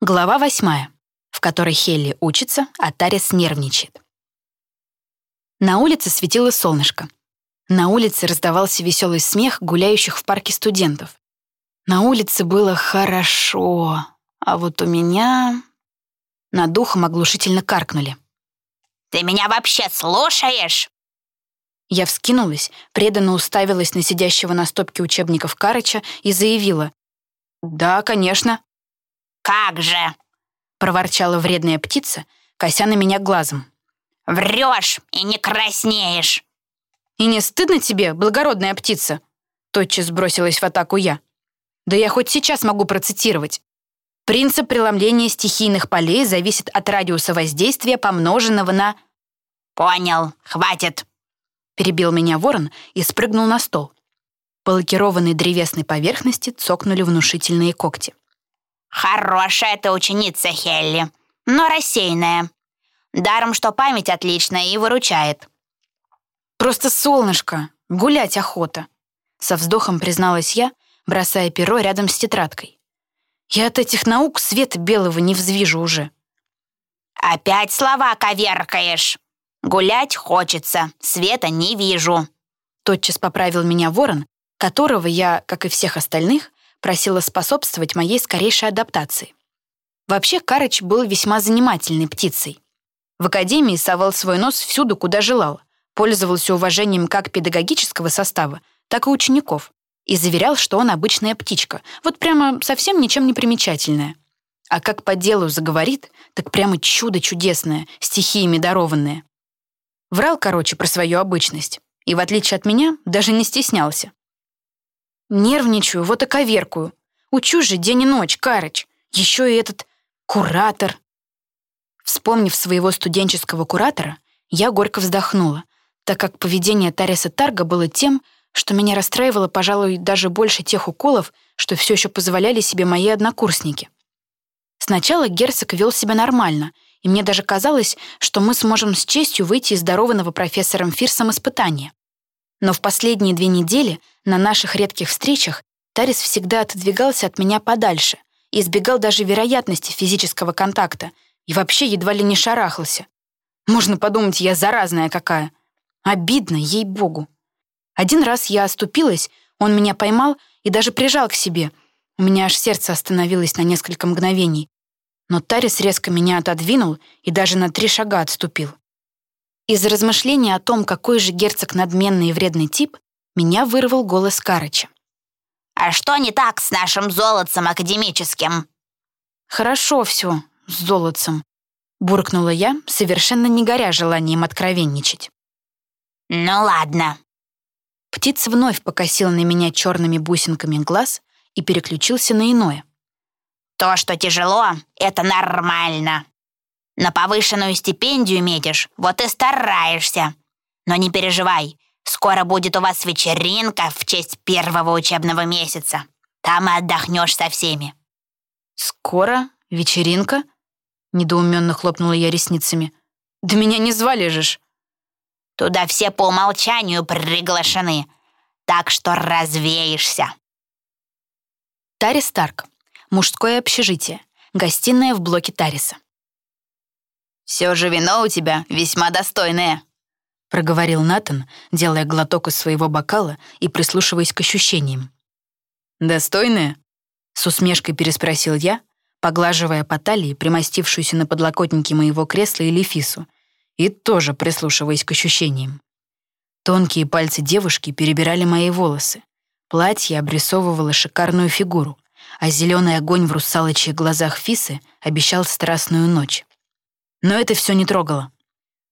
Глава восьмая, в которой Хелли учится, а Тарис нервничает. На улице светило солнышко. На улице раздавался веселый смех гуляющих в парке студентов. На улице было хорошо, а вот у меня... Над духом оглушительно каркнули. «Ты меня вообще слушаешь?» Я вскинулась, преданно уставилась на сидящего на стопке учебников Карыча и заявила. «Да, конечно». «Как же!» — проворчала вредная птица, кося на меня глазом. «Врешь и не краснеешь!» «И не стыдно тебе, благородная птица?» Тотчас бросилась в атаку я. «Да я хоть сейчас могу процитировать. Принцип преломления стихийных полей зависит от радиуса воздействия, помноженного на...» «Понял, хватит!» Перебил меня ворон и спрыгнул на стол. По лакированной древесной поверхности цокнули внушительные когти. «Хорошая ты ученица, Хелли, но рассеянная. Даром, что память отличная и выручает». «Просто солнышко, гулять охота», — со вздохом призналась я, бросая перо рядом с тетрадкой. «Я от этих наук света белого не взвижу уже». «Опять слова коверкаешь. Гулять хочется, света не вижу». Тотчас поправил меня ворон, которого я, как и всех остальных, просила способствовать моей скорейшей адаптации. Вообще, Карыч был весьма занимательной птицей. В академии совал свой нос всюду, куда желал, пользовался уважением как педагогического состава, так и учеников, и заверял, что он обычная птичка, вот прямо совсем ничем не примечательная. А как по делу заговорит, так прямо чудо чудесное, стихиями дарованное. Врал, короче, про свою обычность, и, в отличие от меня, даже не стеснялся. Нервничаю, вот и коверкую. Учу же день и ночь, Карыч. Еще и этот куратор. Вспомнив своего студенческого куратора, я горько вздохнула, так как поведение Тариса Тарга было тем, что меня расстраивало, пожалуй, даже больше тех уколов, что все еще позволяли себе мои однокурсники. Сначала герцог вел себя нормально, и мне даже казалось, что мы сможем с честью выйти из дарованного профессором Фирсом испытания. Но в последние две недели на наших редких встречах Тарис всегда отодвигался от меня подальше и избегал даже вероятности физического контакта и вообще едва ли не шарахался. Можно подумать, я заразная какая. Обидно, ей-богу. Один раз я оступилась, он меня поймал и даже прижал к себе. У меня аж сердце остановилось на несколько мгновений. Но Тарис резко меня отодвинул и даже на три шага отступил. Из размышления о том, какой же герцог надменный и вредный тип, меня вырвал голос Карыча. «А что не так с нашим золотцем академическим?» «Хорошо все с золотцем», — буркнула я, совершенно не горя желанием откровенничать. «Ну ладно». Птиц вновь покосил на меня черными бусинками глаз и переключился на иное. «То, что тяжело, это нормально. На повышенную стипендию метишь, вот и стараешься. Но не переживай, скоро будет у вас вечеринка в честь первого учебного месяца. Там и отдохнешь со всеми». «Скоро? Вечеринка?» Недоуменно хлопнула я ресницами. «Да меня не звали же ж!» «Туда все по умолчанию приглашены, так что развеешься». Тарис Старк. Мужское общежитие. Гостиная в блоке Тариса. «Все же вино у тебя весьма достойное», — проговорил Натан, делая глоток из своего бокала и прислушиваясь к ощущениям. «Достойное?» — с усмешкой переспросил я, поглаживая по талии примостившуюся на подлокотнике моего кресла Элифису, и тоже прислушиваясь к ощущениям. Тонкие пальцы девушки перебирали мои волосы. Платье обрисовывало шикарную фигуру, а зеленый огонь в русалочьих глазах Фисы обещал страстную ночь. Но это все не трогало.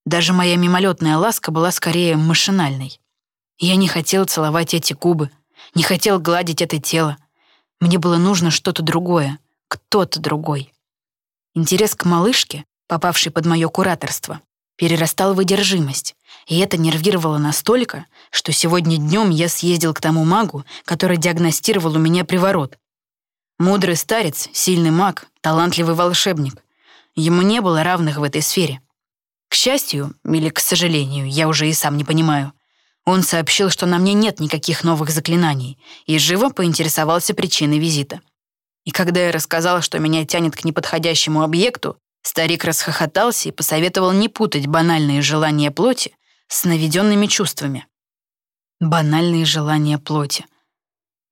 Даже моя мимолетная ласка была скорее машинальной. Я не хотел целовать эти губы, не хотел гладить это тело. Мне было нужно что-то другое, кто-то другой. Интерес к малышке, попавшей под мое кураторство, перерастал в одержимость, и это нервировало настолько, что сегодня днем я съездил к тому магу, который диагностировал у меня приворот. Мудрый старец, сильный маг, талантливый волшебник. Ему не было равных в этой сфере. К счастью, или к сожалению, я уже и сам не понимаю, он сообщил, что на мне нет никаких новых заклинаний, и живо поинтересовался причиной визита. И когда я рассказал, что меня тянет к неподходящему объекту, старик расхохотался и посоветовал не путать банальные желания плоти с наведенными чувствами. Банальные желания плоти.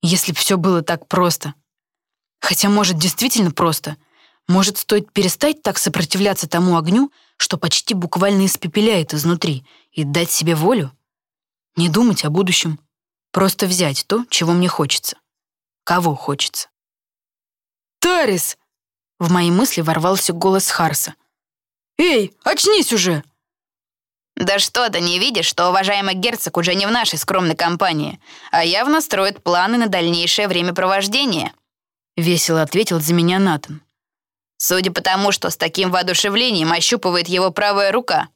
Если б все было так просто. Хотя, может, действительно просто. Может, стоит перестать так сопротивляться тому огню, что почти буквально испепеляет изнутри, и дать себе волю? Не думать о будущем. Просто взять то, чего мне хочется. Кого хочется. «Тарис!» В мои мысли ворвался голос Харса. «Эй, очнись уже!» «Да что ты не видишь, что уважаемый герцог уже не в нашей скромной компании, а явно строит планы на дальнейшее времяпровождение?» Весело ответил за меня Натан. «Судя по тому, что с таким воодушевлением ощупывает его правая рука».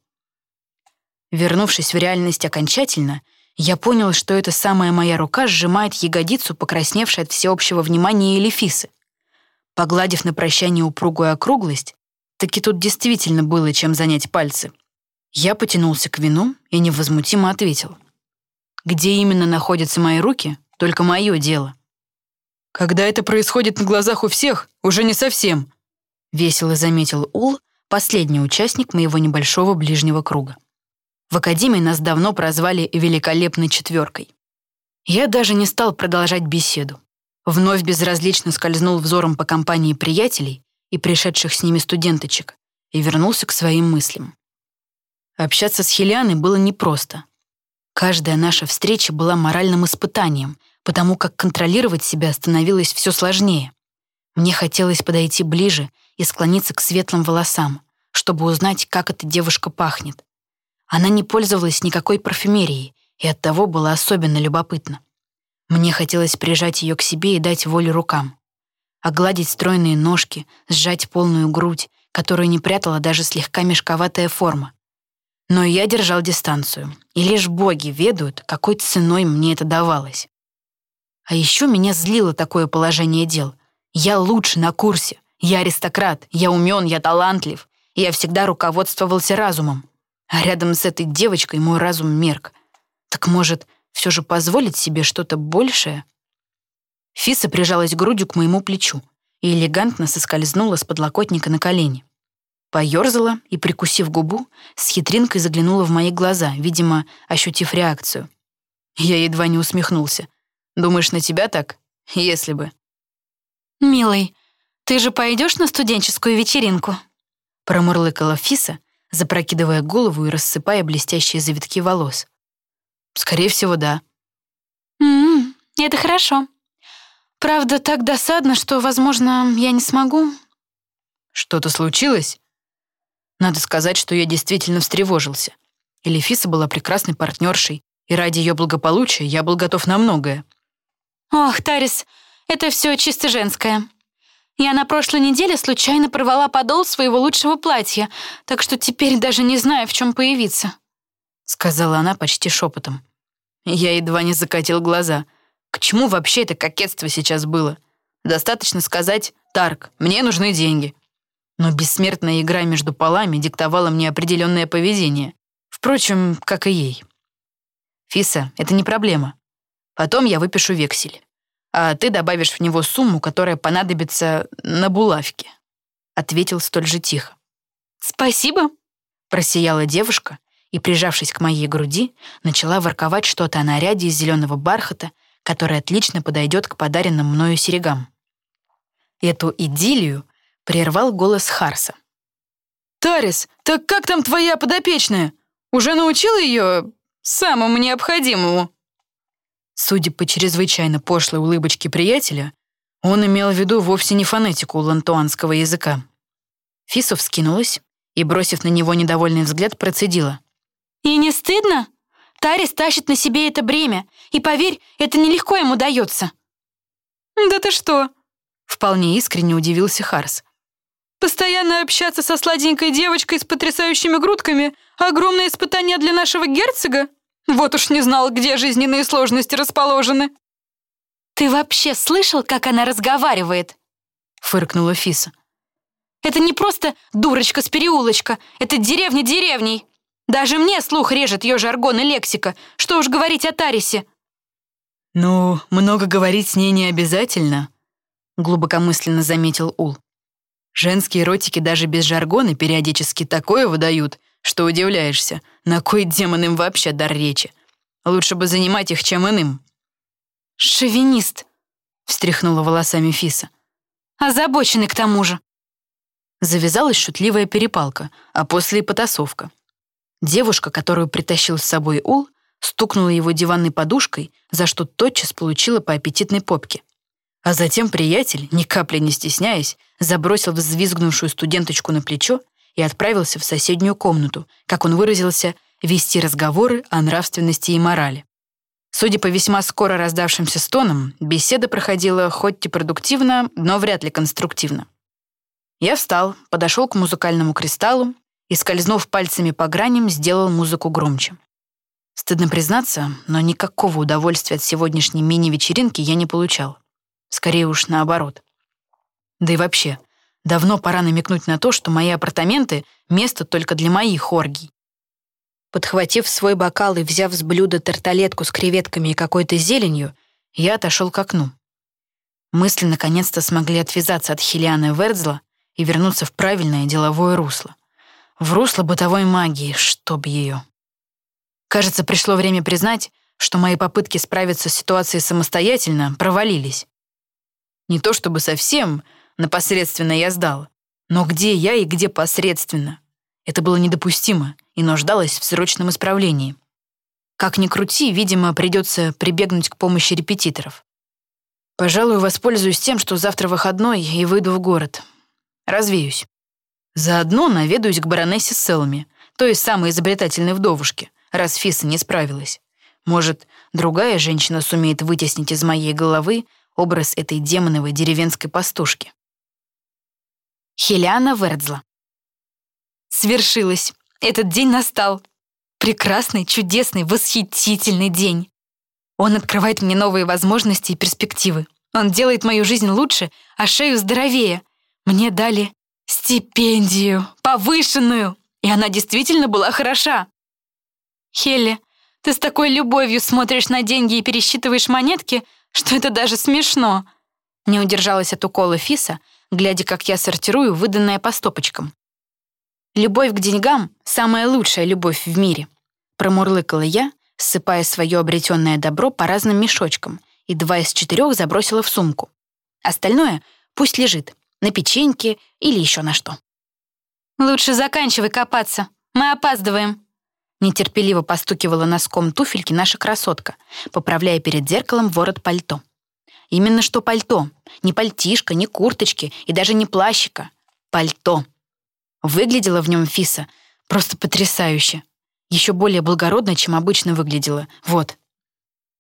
Вернувшись в реальность окончательно, я понял, что эта самая моя рука сжимает ягодицу, покрасневшей от всеобщего внимания Элефисы. Погладив на прощание упругую округлость, таки тут действительно было чем занять пальцы. Я потянулся к вину и невозмутимо ответил. Где именно находятся мои руки, только мое дело. Когда это происходит на глазах у всех, уже не совсем, весело заметил Ул, последний участник моего небольшого ближнего круга. В академии нас давно прозвали «великолепной четверкой». Я даже не стал продолжать беседу вновь безразлично скользнул взором по компании приятелей и пришедших с ними студенточек и вернулся к своим мыслям. Общаться с Хелианой было непросто. Каждая наша встреча была моральным испытанием, потому как контролировать себя становилось все сложнее. Мне хотелось подойти ближе и склониться к светлым волосам, чтобы узнать, как эта девушка пахнет. Она не пользовалась никакой парфюмерией и оттого была особенно любопытна. Мне хотелось прижать ее к себе и дать волю рукам. Огладить стройные ножки, сжать полную грудь, которую не прятала даже слегка мешковатая форма. Но я держал дистанцию, и лишь боги ведают, какой ценой мне это давалось. А еще меня злило такое положение дел. Я лучше на курсе, я аристократ, я умен, я талантлив, я всегда руководствовался разумом. А рядом с этой девочкой мой разум мерк. Так может, все же позволить себе что-то большее? Фиса прижалась грудью к моему плечу и элегантно соскользнула с подлокотника на колени. Поёрзала и, прикусив губу, с хитринкой заглянула в мои глаза, видимо, ощутив реакцию. Я едва не усмехнулся. «Думаешь, на тебя так? Если бы». «Милый, ты же пойдешь на студенческую вечеринку?» Промурлыкала Фиса, запрокидывая голову и рассыпая блестящие завитки волос. Скорее всего, да. -hmm, это хорошо. Правда, так досадно, что, возможно, я не смогу. Что-то случилось? Надо сказать, что я действительно встревожился. Элефиса была прекрасной партнершей, и ради ее благополучия я был готов на многое. Ох, Тарис, это все чисто женское. Я на прошлой неделе случайно порвала подол своего лучшего платья, так что теперь даже не знаю, в чем появиться сказала она почти шепотом. Я едва не закатил глаза. К чему вообще это кокетство сейчас было? Достаточно сказать «Тарк, мне нужны деньги». Но бессмертная игра между полами диктовала мне определенное поведение. Впрочем, как и ей. «Фиса, это не проблема. Потом я выпишу вексель. А ты добавишь в него сумму, которая понадобится на булавке», — ответил столь же тихо. «Спасибо», — просияла девушка и, прижавшись к моей груди, начала ворковать что-то о наряде из зеленого бархата, который отлично подойдет к подаренным мною серегам. Эту идиллию прервал голос Харса. «Тарис, так как там твоя подопечная? Уже научила ее самому необходимому?» Судя по чрезвычайно пошлой улыбочке приятеля, он имел в виду вовсе не фонетику лантуанского языка. Фису вскинулась и, бросив на него недовольный взгляд, процедила. И не стыдно? Тарис тащит на себе это бремя, и, поверь, это нелегко ему дается. «Да ты что?» — вполне искренне удивился Харс. «Постоянно общаться со сладенькой девочкой с потрясающими грудками — огромное испытание для нашего герцога? Вот уж не знал, где жизненные сложности расположены». «Ты вообще слышал, как она разговаривает?» — фыркнула Фиса. «Это не просто дурочка с переулочка, это деревня деревней. Даже мне слух режет ее жаргон и лексика. Что уж говорить о Тарисе. «Ну, много говорить с ней не обязательно», глубокомысленно заметил Ул. Женские ротики даже без жаргона периодически такое выдают, что удивляешься, на кой демон им вообще дар речи. Лучше бы занимать их чем иным. «Шовинист», — встряхнула волосами Фиса. «Озабоченный к тому же». Завязалась шутливая перепалка, а после и потасовка. Девушка, которую притащил с собой Ул, стукнула его диванной подушкой, за что тотчас получила по аппетитной попке. А затем приятель, ни капли не стесняясь, забросил взвизгнувшую студенточку на плечо и отправился в соседнюю комнату, как он выразился, вести разговоры о нравственности и морали. Судя по весьма скоро раздавшимся стонам, беседа проходила хоть и продуктивно, но вряд ли конструктивно. Я встал, подошел к музыкальному кристаллу и, скользнув пальцами по граням, сделал музыку громче. Стыдно признаться, но никакого удовольствия от сегодняшней мини-вечеринки я не получал. Скорее уж наоборот. Да и вообще, давно пора намекнуть на то, что мои апартаменты — место только для моих оргий. Подхватив свой бокал и взяв с блюда тарталетку с креветками и какой-то зеленью, я отошел к окну. Мысли наконец-то смогли отвязаться от Хелианы Вердзла и вернуться в правильное деловое русло. В русло бытовой магии, чтоб ее. Кажется, пришло время признать, что мои попытки справиться с ситуацией самостоятельно провалились. Не то чтобы совсем, на посредственно я сдал. Но где я и где посредственно? Это было недопустимо и нуждалось в срочном исправлении. Как ни крути, видимо, придется прибегнуть к помощи репетиторов. Пожалуй, воспользуюсь тем, что завтра выходной, и выйду в город. Развеюсь. Заодно наведаюсь к баронессе Селми, той самой изобретательной вдовушке, раз Фиса не справилась. Может, другая женщина сумеет вытеснить из моей головы образ этой демоновой деревенской пастушки. Хеляна Вердзла. Свершилось. Этот день настал. Прекрасный, чудесный, восхитительный день. Он открывает мне новые возможности и перспективы. Он делает мою жизнь лучше, а шею здоровее. Мне дали стипендию, повышенную, и она действительно была хороша. Хелли, ты с такой любовью смотришь на деньги и пересчитываешь монетки, что это даже смешно. Не удержалась от укола Фиса, глядя, как я сортирую выданное по стопочкам. «Любовь к деньгам — самая лучшая любовь в мире», промурлыкала я, ссыпая свое обретенное добро по разным мешочкам, и два из четырех забросила в сумку. Остальное пусть лежит, на печеньке или еще на что. «Лучше заканчивай копаться, мы опаздываем», нетерпеливо постукивала носком туфельки наша красотка, поправляя перед зеркалом ворот пальто. Именно что пальто. Не пальтишка, не курточки и даже не плащика. Пальто. Выглядела в нем Фиса просто потрясающе. Еще более благородно, чем обычно выглядела. Вот.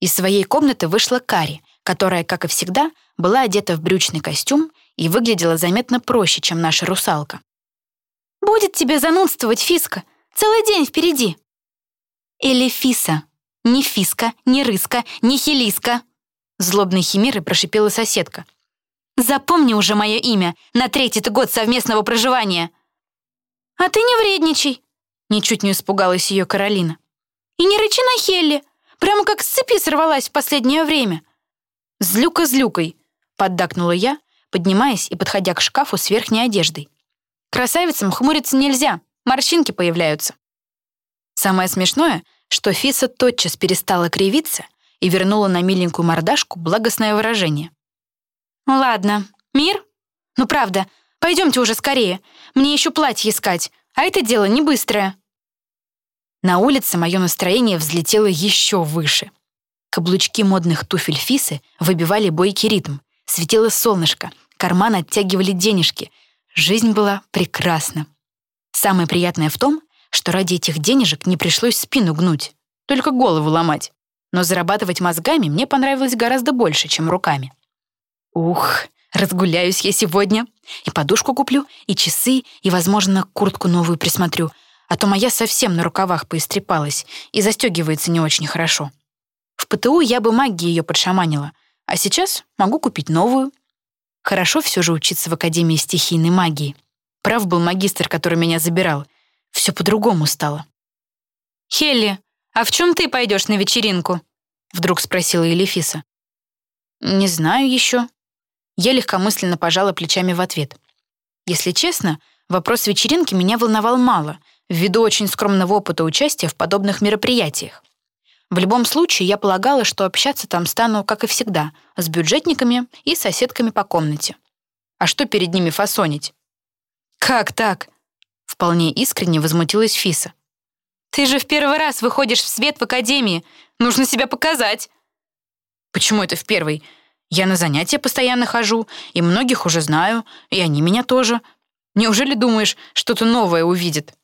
Из своей комнаты вышла Кари, которая, как и всегда, была одета в брючный костюм и выглядела заметно проще, чем наша русалка. «Будет тебе занудствовать, Фиска. Целый день впереди», или Фиса. Ни Фиска, ни Рыска, ни Хелиска. Злобной химерой прошипела соседка. Запомни уже мое имя на третий-то год совместного проживания. А ты не вредничай. Ничуть не испугалась ее Каролина. И не рычи на Хелли. Прямо как с цепи сорвалась в последнее время. Злюка злюкой, поддакнула я, поднимаясь и подходя к шкафу с верхней одеждой. Красавицам хмуриться нельзя, морщинки появляются. Самое смешное, что Фиса тотчас перестала кривиться и вернула на миленькую мордашку благостное выражение. «Ладно, мир? Ну правда, пойдемте уже скорее. Мне еще платье искать, а это дело не быстрое». На улице мое настроение взлетело еще выше. Каблучки модных туфель Фисы выбивали бойкий ритм. Светило солнышко, карман оттягивали денежки. Жизнь была прекрасна. Самое приятное в том, что ради этих денежек не пришлось спину гнуть, только голову ломать. Но зарабатывать мозгами мне понравилось гораздо больше, чем руками. Ух, разгуляюсь я сегодня. И подушку куплю, и часы, и, возможно, куртку новую присмотрю. А то моя совсем на рукавах поистрепалась и застегивается не очень хорошо. В ПТУ я бы магией ее подшаманила, а сейчас могу купить новую. Хорошо все же учиться в Академии стихийной магии. Прав был магистр, который меня забирал — все по-другому стало. «Хелли, а в чем ты пойдешь на вечеринку?» Вдруг спросила Елефиса. «Не знаю еще». Я легкомысленно пожала плечами в ответ. Если честно, вопрос вечеринки меня волновал мало, ввиду очень скромного опыта участия в подобных мероприятиях. В любом случае, я полагала, что общаться там стану, как и всегда, с бюджетниками и соседками по комнате. А что перед ними фасонить? «Как так?» — вполне искренне возмутилась Фиса. «Ты же в первый раз выходишь в свет в академии. Нужно себя показать». «Почему это в первый? Я на занятия постоянно хожу, и многих уже знаю, и они меня тоже. Неужели думаешь, что-то новое увидят?»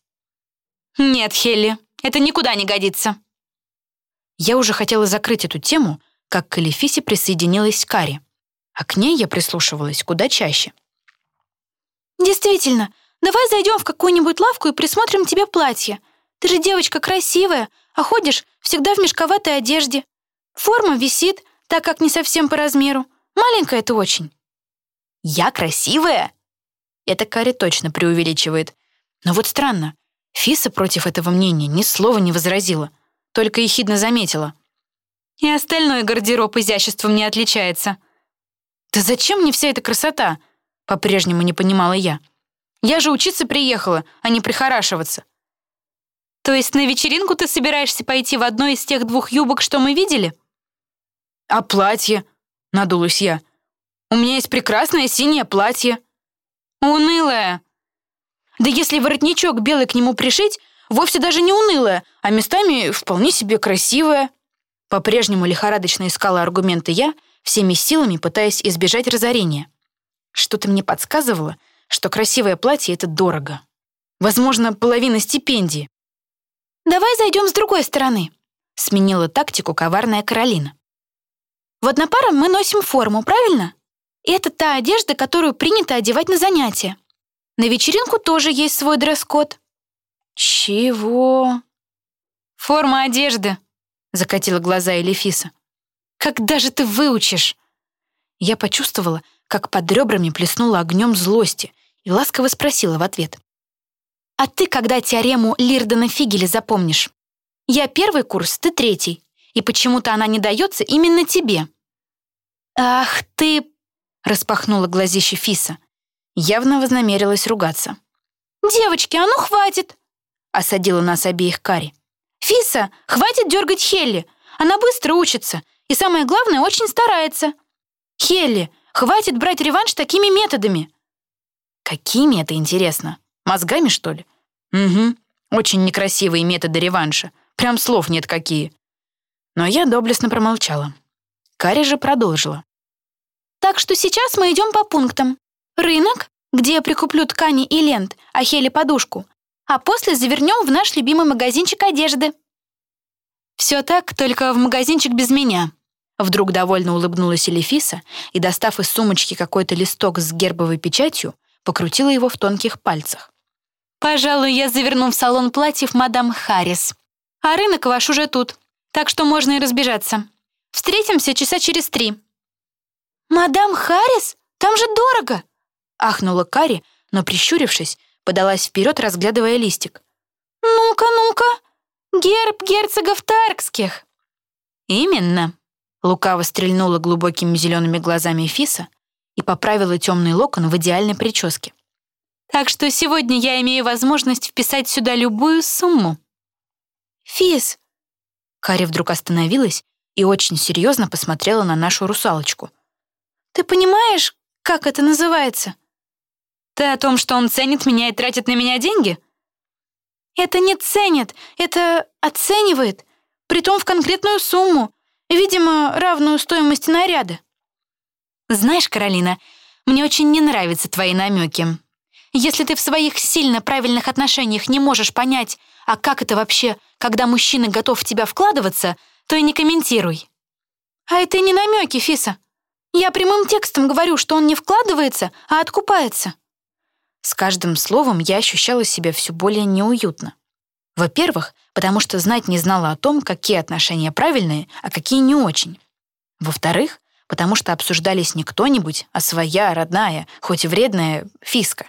«Нет, Хелли, это никуда не годится». Я уже хотела закрыть эту тему, как к Элефисе присоединилась Кари, а к ней я прислушивалась куда чаще. «Действительно, давай зайдем в какую-нибудь лавку и присмотрим тебе платье. Ты же девочка красивая, а ходишь всегда в мешковатой одежде. Форма висит, так как не совсем по размеру. Маленькая ты очень». «Я красивая?» Это Кари точно преувеличивает. Но вот странно, Фиса против этого мнения ни слова не возразила, только ехидно заметила. «И остальной гардероб изяществом не отличается». «Да зачем мне вся эта красота?» По-прежнему не понимала я. «Я же учиться приехала, а не прихорашиваться». «То есть на вечеринку ты собираешься пойти в одной из тех двух юбок, что мы видели?» «А платье?» — надулась я. «У меня есть прекрасное синее платье». «Унылое». «Да если воротничок белый к нему пришить, вовсе даже не унылое, а местами вполне себе красивое». По-прежнему лихорадочно искала аргументы я, всеми силами пытаясь избежать разорения. Что-то мне подсказывало, что красивое платье — это дорого. Возможно, половина стипендии. «Давай зайдем с другой стороны», — сменила тактику коварная Каролина. Вот на парам мы носим форму, правильно? И это та одежда, которую принято одевать на занятия. На вечеринку тоже есть свой дресс-код. Чего? Форма одежды, закатила глаза Элефиса. Когда же ты выучишь? Я почувствовала, как под ребрами плеснула огнем злости и ласково спросила в ответ. «А ты когда теорему Лирдена Фигеля запомнишь? Я первый курс, ты третий, и почему-то она не дается именно тебе». «Ах ты!» — распахнула глазище Фиса. Явно вознамерилась ругаться. «Девочки, а ну хватит!» — осадила нас обеих Кари. «Фиса, хватит дергать Хелли! Она быстро учится, и самое главное, очень старается. Хелли, хватит брать реванш такими методами!» «Какими это интересно? Мозгами, что ли?» «Угу, очень некрасивые методы реванша. Прям слов нет какие». Но я доблестно промолчала. Кари же продолжила. «Так что сейчас мы идем по пунктам. Рынок, где я прикуплю ткани и лент, а Хели подушку, а после завернем в наш любимый магазинчик одежды». «Все так, только в магазинчик без меня». Вдруг довольно улыбнулась Элефиса и, достав из сумочки какой-то листок с гербовой печатью, покрутила его в тонких пальцах. «Пожалуй, я заверну в салон платьев мадам Харрис. А рынок ваш уже тут, так что можно и разбежаться». Встретимся часа через три». «Мадам Харрис? Там же дорого!» Ахнула Кари, но, прищурившись, подалась вперед, разглядывая листик. «Ну-ка, ну-ка! Герб герцогов Таркских!» «Именно!» Лукаво стрельнула глубокими зелеными глазами Фиса и поправила темный локон в идеальной прическе. «Так что сегодня я имею возможность вписать сюда любую сумму». «Фис!» Кари вдруг остановилась и очень серьезно посмотрела на нашу русалочку. «Ты понимаешь, как это называется?» «Ты о том, что он ценит меня и тратит на меня деньги?» «Это не ценит, это оценивает, притом в конкретную сумму, видимо, равную стоимости наряда». «Знаешь, Каролина, мне очень не нравятся твои намеки. Если ты в своих сильно правильных отношениях не можешь понять, а как это вообще, когда мужчина готов в тебя вкладываться — то и не комментируй». «А это не намеки, Фиса. Я прямым текстом говорю, что он не вкладывается, а откупается». С каждым словом я ощущала себя все более неуютно. Во-первых, потому что знать не знала о том, какие отношения правильные, а какие не очень. Во-вторых, потому что обсуждались не кто-нибудь, а своя, родная, хоть и вредная Фиска.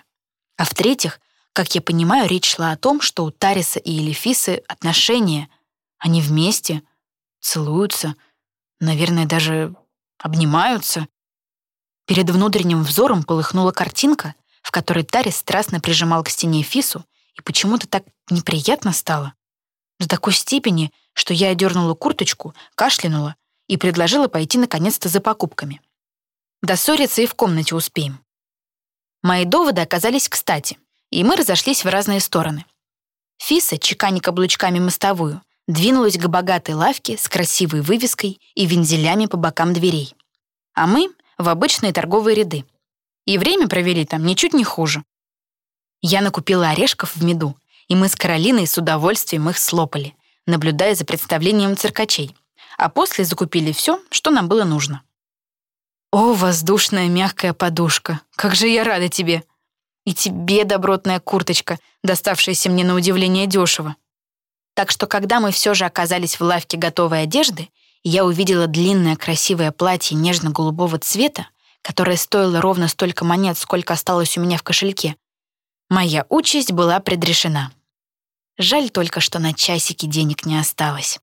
А в-третьих, как я понимаю, речь шла о том, что у Тариса и Элифисы отношения, они вместе — целуются, наверное, даже обнимаются. Перед внутренним взором полыхнула картинка, в которой Тарис страстно прижимал к стене Фису, и почему-то так неприятно стало. До такой степени, что я одернула курточку, кашлянула и предложила пойти наконец-то за покупками. Доссориться и в комнате успеем. Мои доводы оказались кстати, и мы разошлись в разные стороны. Фиса, чеканя каблучками мостовую, двинулась к богатой лавке с красивой вывеской и вензелями по бокам дверей. А мы — в обычные торговые ряды. И время провели там ничуть не хуже. Я накупила орешков в меду, и мы с Каролиной с удовольствием их слопали, наблюдая за представлением циркачей, а после закупили все, что нам было нужно. «О, воздушная мягкая подушка, как же я рада тебе!» И тебе добротная курточка, доставшаяся мне на удивление дешево. Так что, когда мы все же оказались в лавке готовой одежды, я увидела длинное красивое платье нежно-голубого цвета, которое стоило ровно столько монет, сколько осталось у меня в кошельке, моя участь была предрешена. Жаль только, что на часики денег не осталось.